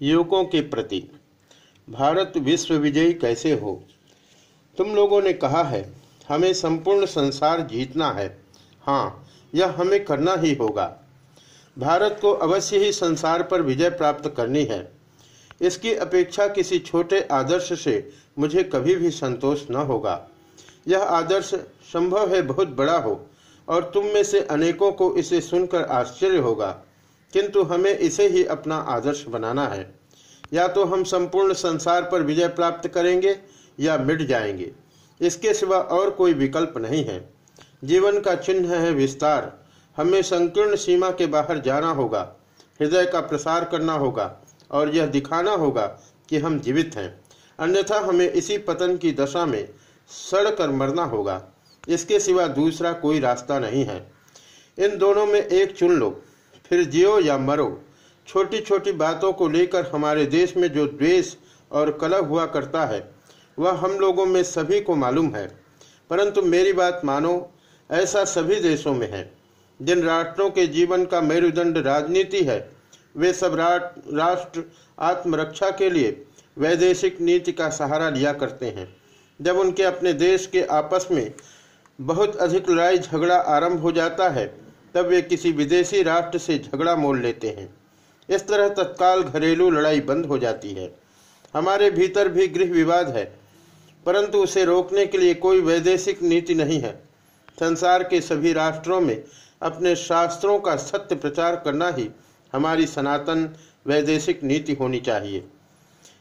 युवकों के प्रति। भारत विश्व विजयी कैसे हो? तुम लोगों ने कहा है, हमें संपूर्ण संसार जीतना है। हाँ यह हमें करना ही होगा। भारत को अवश्य ही संसार पर विजय प्राप्त करनी है। इसकी अपेक्षा किसी छोटे आदर्श से मुझे कभी भी संतोष न होगा। यह आदर्श संभव है बहुत बड़ा हो, और तुम में से अनेकों को इसे सुनकर आश्चर्य होगा। किंतु हमें इसे ही अपना आदर्श बनाना है। या तो हम संपूर्ण संसार पर विजय प्राप्त करेंगे या मिट जाएँगे। इसके सिवा और कोई विकल्प नहीं है। जीवन का चिन्ह है विस्तार। हमें संकीर्ण सीमा के बाहर जाना होगा। हृदय का प्रसार करना होगा और यह दिखाना होगा कि हम जीवित हैं। अन्यथा हमें इसी पतन की दशा में सड़ कर मरना होगा। इसके सिवा दूसरा कोई रास्ता नहीं है। इन दोनों में एक चुन लो। फिर जियो या मरो। छोटी छोटी बातों को लेकर हमारे देश में जो द्वेष और कलह हुआ करता है, वह हम लोगों में सभी को मालूम है। परंतु मेरी बात मानो, ऐसा सभी देशों में है, जिन राष्ट्रों के जीवन का मेरुदंड राजनीति है, वे सब राष्ट्र आत्मरक्षा के लिए वैदेशिक नीति का सहारा लिया करते हैं। जब उनके अपने देश के आपस में बहुत अधिक लड़ाई झगड़ा आरंभ हो जाता है तब वे किसी विदेशी राष्ट्र से झगड़ा मोल लेते हैं। इस तरह तत्काल घरेलू लड़ाई बंद हो जाती है। हमारे भीतर भी गृह विवाद है, परंतु उसे रोकने के लिए कोई वैदेशिक नीति नहीं है। संसार के सभी राष्ट्रों में अपने शास्त्रों का सत्य प्रचार करना ही हमारी सनातन वैदेशिक नीति होनी चाहिए।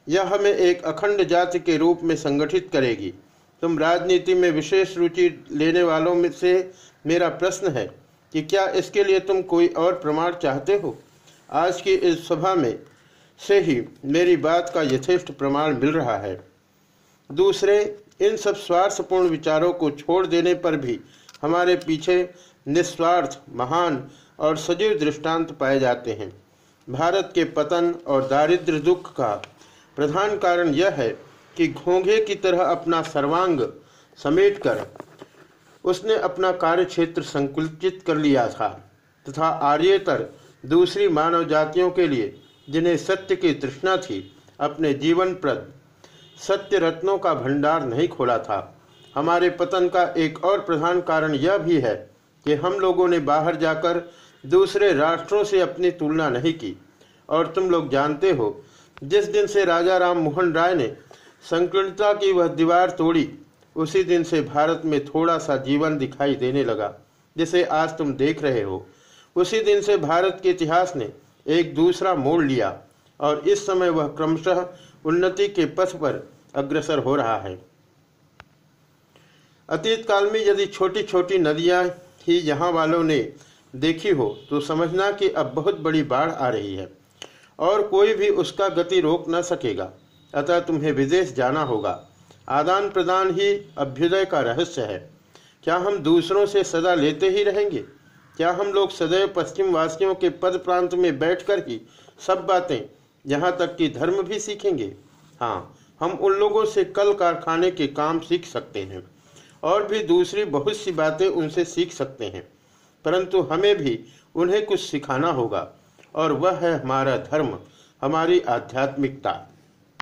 यह हमें एक अखंड जाति के रूप में संगठित करेगी। तुम राजनीति में विशेष रुचि लेने वालों में से मेरा प्रश्न है कि क्या इसके लिए तुम कोई और प्रमाण चाहते हो? आज की इस सभा में से ही मेरी बात का यथेष्ट प्रमाण मिल रहा है। दूसरे, इन सब स्वार्थपूर्ण विचारों को छोड़ देने पर भी हमारे पीछे निस्वार्थ, महान और सजीव दृष्टांत पाए जाते हैं। भारत के पतन और दारिद्र दुख का प्रधान कारण यह है कि घोंघे की तरह अपना सर्वांग समेटकर उसने अपना कार्य क्षेत्र संकुचित कर लिया था तथा आर्यतर दूसरी मानव जातियों के लिए, जिन्हें सत्य की तृष्णा थी, अपने जीवन प्रद सत्य रत्नों का भंडार नहीं खोला था। हमारे पतन का एक और प्रधान कारण यह भी है कि हम लोगों ने बाहर जाकर दूसरे राष्ट्रों से अपनी तुलना नहीं की। और तुम लोग जानते हो, जिस दिन से राजा राम मोहन राय ने संकीर्णता की वह दीवार तोड़ी उसी दिन से भारत में थोड़ा सा जीवन दिखाई देने लगा, जिसे आज तुम देख रहे हो। उसी दिन से भारत के इतिहास ने एक दूसरा मोड़ लिया और इस समय वह क्रमशः उन्नति के पथ पर अग्रसर हो रहा है। अतीत काल में यदि छोटी छोटी नदियाँ ही यहाँ वालों ने देखी हो तो समझना कि अब बहुत बड़ी बाढ़ आ रही है और कोई भी उसका गति रोक न सकेगा। अतः तुम्हें विदेश जाना होगा। आदान प्रदान ही अभ्युदय का रहस्य है। क्या हम दूसरों से सदा लेते ही रहेंगे? क्या हम लोग सदैव पश्चिम वासियों के पद प्रांत में बैठकर ही सब बातें यहाँ तक कि धर्म भी सीखेंगे? हाँ हम उन लोगों से कल कारखाने के काम सीख सकते हैं और भी दूसरी बहुत सी बातें उनसे सीख सकते हैं। परंतु हमें भी उन्हें कुछ सिखाना होगा और वह है हमारा धर्म, हमारी आध्यात्मिकता।